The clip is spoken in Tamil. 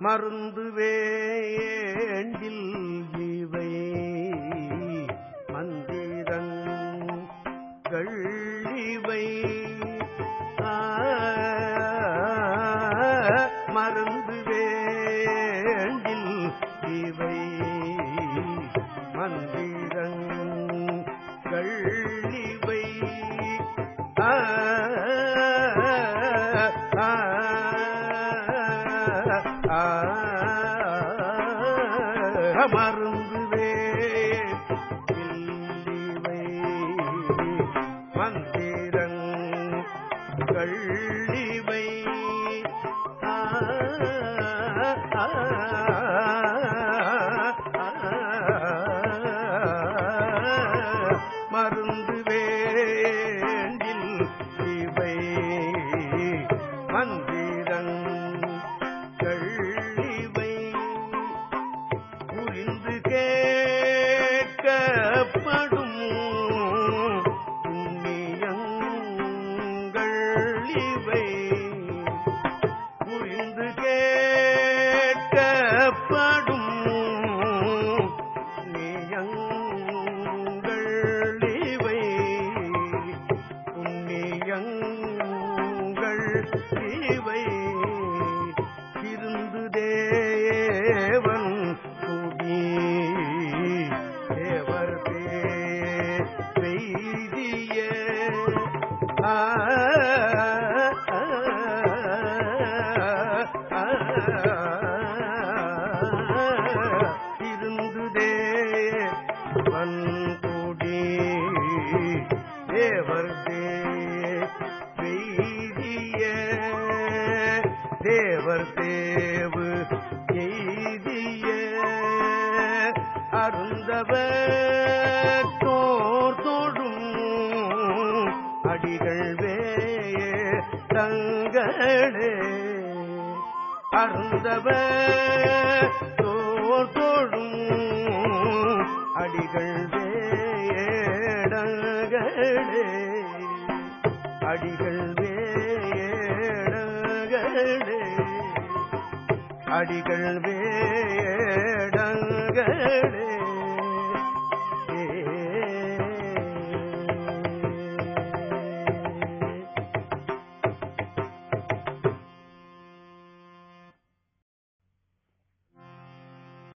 மருந்து வேண்டில் இவை. மந்திரங்கள் இவை ஆ, மருந்து வேண்டில் இவை. மந்திரங்கள் மருந்து வேண்டிவை மந்திரங்கள் இவை ஆ, மருந்து வேண்டில் இவை வந்து கேட்கப்படும் புண்ணியங்கள் இவை. ஆ ஆ, ஆ, பெய்திய தேவர் தேவு எய்திய அருந்தவ மகளே அருந்தவ தோர் தோடும் அடிகள் வேடங்களே. அடிகள் வேடங்களே அடிகள் வேடங்களே.